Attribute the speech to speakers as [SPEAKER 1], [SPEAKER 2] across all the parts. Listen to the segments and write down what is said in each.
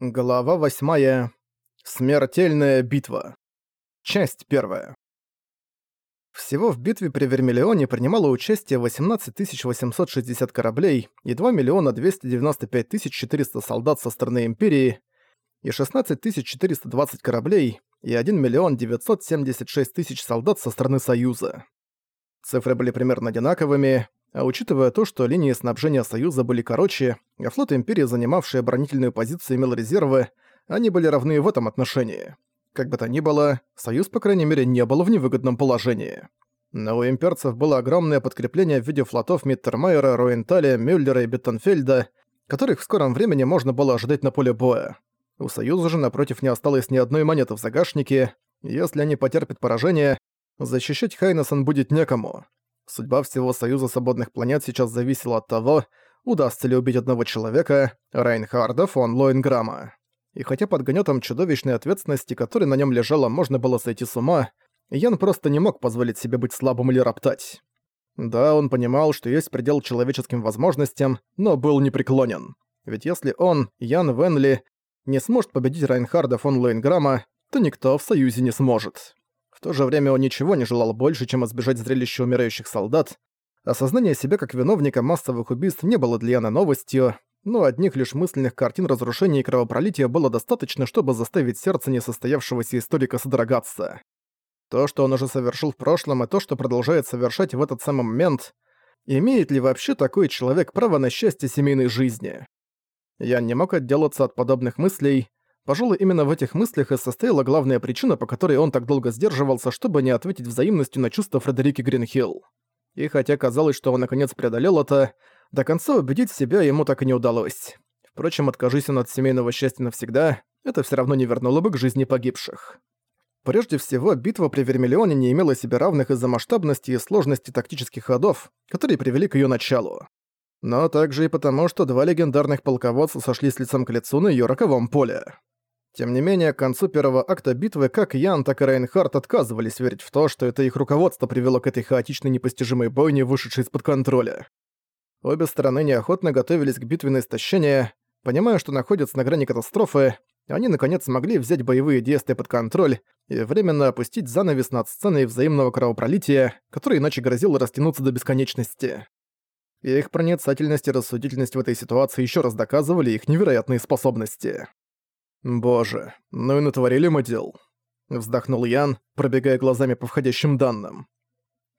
[SPEAKER 1] Глава 8. Смертельная битва. Часть 1. Всего в битве при Вермиллионе принимало участие 18 860 кораблей и 2 миллиона 295 400 солдат со стороны Империи, и 16 420 кораблей и 1 миллион 976 тысяч солдат со стороны Союза. Цифры были примерно одинаковыми, а учитывая то, что линии снабжения Союза были короче, а флот Империи, занимавший оборонительную позицию, имел резервы, они были равны в этом отношении. Как бы то ни было, Союз, по крайней мере, не был в невыгодном положении. Но у имперцев было огромное подкрепление в виде флотов Миттермайера, Роенталя, Мюллера и Беттенфельда, которых в скором времени можно было ожидать на поле боя. У Союза же, напротив, не осталось ни одной монеты в загашнике, если они потерпят поражение, защищать Хайнесон будет некому. Судьба всего Союза Свободных Планет сейчас зависела от того, удастся ли убить одного человека, Райнхарда фон Лоинграма. И хотя под гнетом чудовищной ответственности, которая на нем лежала, можно было сойти с ума, Ян просто не мог позволить себе быть слабым или роптать. Да, он понимал, что есть предел человеческим возможностям, но был непреклонен. Ведь если он, Ян Венли, не сможет победить Райнхарда фон Лоинграма, то никто в Союзе не сможет. То же время он ничего не желал больше, чем избежать зрелища умирающих солдат. Осознание себя как виновника массовых убийств не было для Яна новостью, но одних лишь мысленных картин разрушения и кровопролития было достаточно, чтобы заставить сердце несостоявшегося историка содрогаться. То, что он уже совершил в прошлом, и то, что продолжает совершать в этот самый момент, имеет ли вообще такой человек право на счастье семейной жизни? Я не мог отделаться от подобных мыслей, Пожалуй, именно в этих мыслях и состояла главная причина, по которой он так долго сдерживался, чтобы не ответить взаимностью на чувства Фредерики Гринхилл. И хотя казалось, что он наконец преодолел это, до конца убедить себя ему так и не удалось. Впрочем, откажись он от семейного счастья навсегда, это все равно не вернуло бы к жизни погибших. Прежде всего, битва при Вермиллионе не имела себе равных из-за масштабности и сложности тактических ходов, которые привели к ее началу. Но также и потому, что два легендарных полководца сошлись лицом к лицу на ее роковом поле. Тем не менее, к концу первого акта битвы как Ян, так и Рейнхард отказывались верить в то, что это их руководство привело к этой хаотичной непостижимой бойне, вышедшей из-под контроля. Обе стороны неохотно готовились к битве на истощение, понимая, что находятся на грани катастрофы, они наконец смогли взять боевые действия под контроль и временно опустить занавес над сценой взаимного кровопролития, который иначе грозил растянуться до бесконечности. их проницательность и рассудительность в этой ситуации еще раз доказывали их невероятные способности. «Боже, ну и натворили мы дел», — вздохнул Ян, пробегая глазами по входящим данным.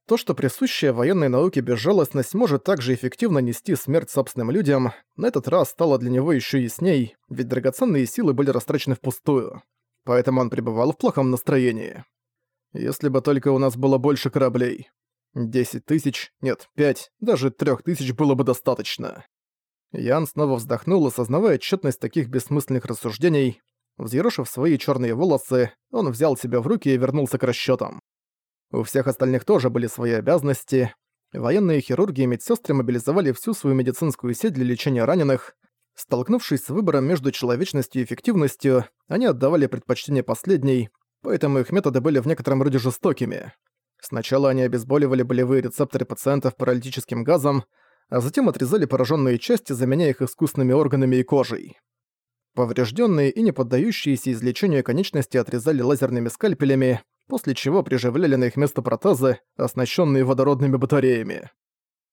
[SPEAKER 1] То, что присущая военной науке безжалостность может также эффективно нести смерть собственным людям, на этот раз стало для него еще ясней, ведь драгоценные силы были растрачены впустую. Поэтому он пребывал в плохом настроении. Если бы только у нас было больше кораблей. Десять тысяч, нет, пять, даже трех тысяч было бы достаточно. Ян снова вздохнул, осознавая тщетность таких бессмысленных рассуждений. Взъерошив свои черные волосы, он взял себя в руки и вернулся к расчетам. У всех остальных тоже были свои обязанности. Военные хирурги и медсестры мобилизовали всю свою медицинскую сеть для лечения раненых. Столкнувшись с выбором между человечностью и эффективностью, они отдавали предпочтение последней, поэтому их методы были в некотором роде жестокими. Сначала они обезболивали болевые рецепторы пациентов паралитическим газом, а затем отрезали пораженные части, заменяя их искусственными органами и кожей. Поврежденные и не поддающиеся излечению конечности отрезали лазерными скальпелями, после чего приживляли на их место протезы, оснащенные водородными батареями.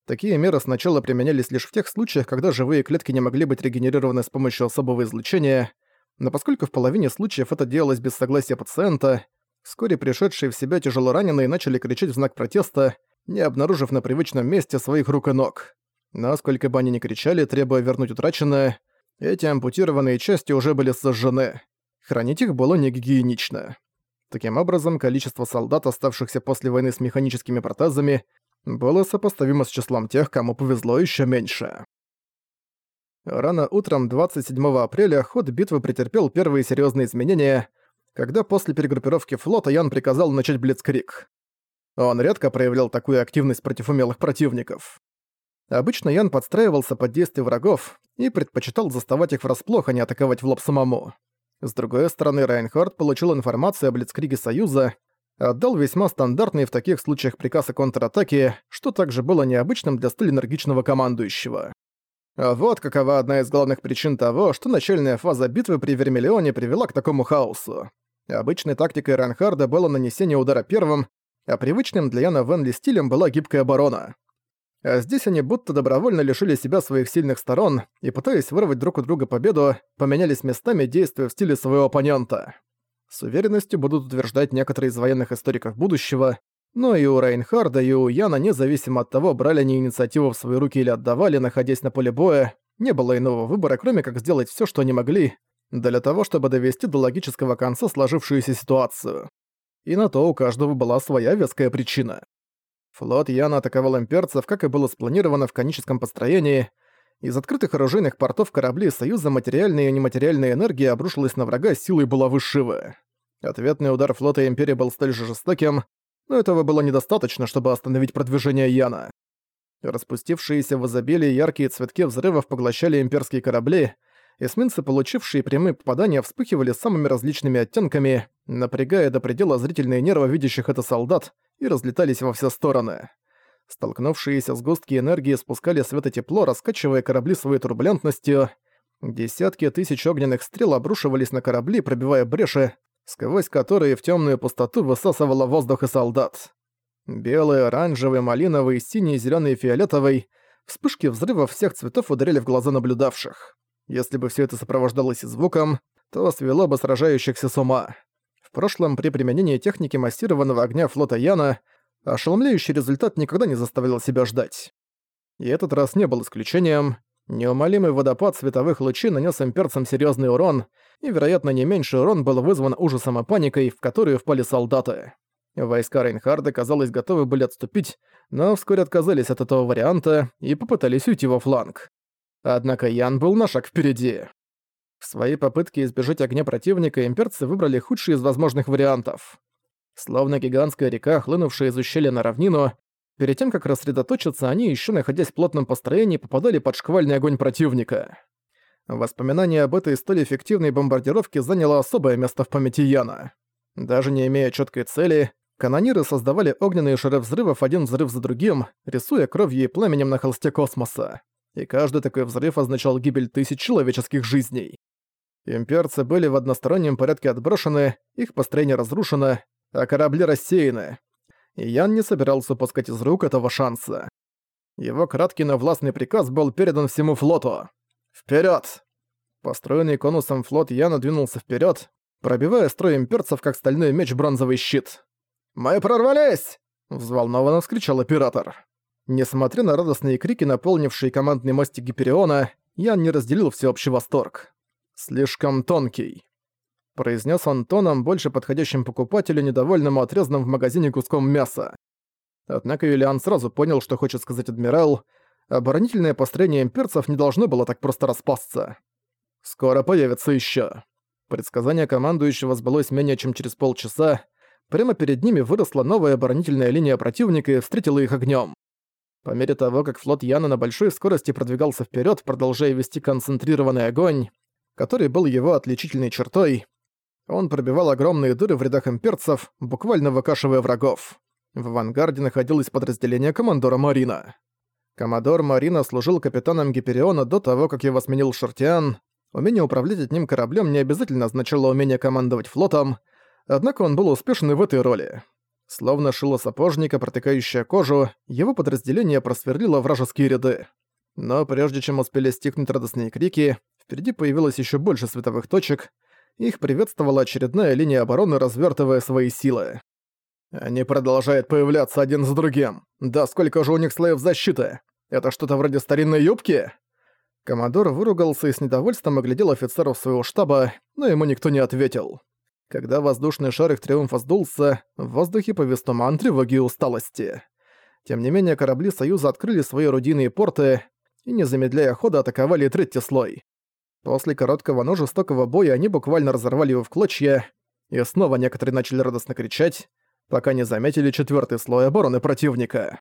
[SPEAKER 1] Такие меры сначала применялись лишь в тех случаях, когда живые клетки не могли быть регенерированы с помощью особого излучения, но поскольку в половине случаев это делалось без согласия пациента, вскоре пришедшие в себя тяжелораненые начали кричать в знак протеста, не обнаружив на привычном месте своих рук и ног. Насколько бы они ни кричали, требуя вернуть утраченное, эти ампутированные части уже были сожжены. Хранить их было не гигиенично. Таким образом, количество солдат, оставшихся после войны с механическими протезами, было сопоставимо с числом тех, кому повезло еще меньше. Рано утром 27 апреля ход битвы претерпел первые серьезные изменения, когда после перегруппировки флота Ян приказал начать блицкрик. Он редко проявлял такую активность против умелых противников. Обычно Ян подстраивался под действие врагов и предпочитал заставать их врасплох, а не атаковать в лоб самому. С другой стороны, Райнхард получил информацию о Блицкриге Союза, отдал весьма стандартный в таких случаях приказ о контратаке, что также было необычным для столь энергичного командующего. А вот какова одна из главных причин того, что начальная фаза битвы при Вермиллионе привела к такому хаосу. Обычной тактикой Ранхарда было нанесение удара первым, а привычным для Яна Венли стилем была гибкая оборона. А здесь они будто добровольно лишили себя своих сильных сторон и, пытаясь вырвать друг у друга победу, поменялись местами, действуя в стиле своего оппонента. С уверенностью будут утверждать некоторые из военных историков будущего, но и у Рейнхарда, и у Яна, независимо от того, брали они инициативу в свои руки или отдавали, находясь на поле боя, не было иного выбора, кроме как сделать все, что они могли, для того, чтобы довести до логического конца сложившуюся ситуацию. И на то у каждого была своя веская причина. Флот Яна атаковал имперцев, как и было спланировано в коническом построении. Из открытых оружейных портов кораблей Союза материальная и нематериальная энергия обрушилась на врага силой булавы Шивы. Ответный удар флота Империи был столь же жестоким, но этого было недостаточно, чтобы остановить продвижение Яна. Распустившиеся в изобилии яркие цветки взрывов поглощали имперские корабли, эсминцы, получившие прямые попадания, вспыхивали самыми различными оттенками, напрягая до предела зрительные нервы видящих это солдат, и разлетались во все стороны. Столкнувшиеся сгустки энергии спускали свет и тепло, раскачивая корабли своей турбулентностью. Десятки тысяч огненных стрел обрушивались на корабли, пробивая бреши, сквозь которые в темную пустоту высасывало воздух и солдат. Белый, оранжевый, малиновый, синий, зеленый и фиолетовый вспышки взрывов всех цветов ударили в глаза наблюдавших. Если бы все это сопровождалось и звуком, то свело бы сражающихся с ума. В прошлом, при применении техники массированного огня флота Яна, ошеломляющий результат никогда не заставлял себя ждать. И этот раз не был исключением. Неумолимый водопад световых лучей нанес имперцам серьезный урон, и, вероятно, не меньший урон был вызван ужасом и паникой, в которую впали солдаты. Войска Рейнхарда, казалось, готовы были отступить, но вскоре отказались от этого варианта и попытались уйти во фланг. Однако Ян был на шаг впереди. В своей попытке избежать огня противника имперцы выбрали худший из возможных вариантов. Словно гигантская река, хлынувшая из ущелья на равнину, перед тем, как рассредоточиться, они, еще находясь в плотном построении, попадали под шквальный огонь противника. Воспоминание об этой столь эффективной бомбардировке заняло особое место в памяти Яна. Даже не имея четкой цели, канониры создавали огненные шары взрывов один взрыв за другим, рисуя кровью и пламенем на холсте космоса. И каждый такой взрыв означал гибель тысяч человеческих жизней. Имперцы были в одностороннем порядке отброшены, их построение разрушено, а корабли рассеяны. И Ян не собирался упускать из рук этого шанса. Его краткий, но властный приказ был передан всему флоту. «Вперёд!» Построенный конусом флот Яна двинулся вперед, пробивая строй имперцев, как стальной меч бронзовый щит. «Мы прорвались!» — взволнованно вскричал оператор. Несмотря на радостные крики, наполнившие командный мостик Гипериона, Ян не разделил всеобщий восторг. «Слишком тонкий», — произнес он тоном, больше подходящим покупателю, недовольному отрезанным в магазине куском мяса. Однако Юлиан сразу понял, что хочет сказать адмирал. Оборонительное построение имперцев не должно было так просто распасться. «Скоро появится еще. Предсказание командующего сбылось менее чем через полчаса. Прямо перед ними выросла новая оборонительная линия противника и встретила их огнем. По мере того, как флот Яна на большой скорости продвигался вперед, продолжая вести концентрированный огонь, который был его отличительной чертой. Он пробивал огромные дыры в рядах имперцев, буквально выкашивая врагов. В авангарде находилось подразделение командора Марина. Коммодор Марина служил капитаном Гипериона до того, как его сменил Шартиан. Умение управлять одним кораблем не обязательно означало умение командовать флотом, однако он был успешен и в этой роли. Словно шило сапожника, протыкающая кожу, его подразделение просверлило вражеские ряды. Но прежде чем успели стихнуть радостные крики, Впереди появилось еще больше световых точек. Их приветствовала очередная линия обороны, развертывая свои силы. Они продолжают появляться один за другим. Да сколько же у них слоев защиты? Это что-то вроде старинной юбки? Коммодор выругался и с недовольством оглядел офицеров своего штаба, но ему никто не ответил. Когда воздушный шар их триумфа сдулся, в воздухе повис туман тревоги и усталости. Тем не менее, корабли Союза открыли свои орудийные порты и, не замедляя хода, атаковали третий слой. После короткого, но жестокого боя они буквально разорвали его в клочья, и снова некоторые начали радостно кричать, пока не заметили четвертый слой обороны противника.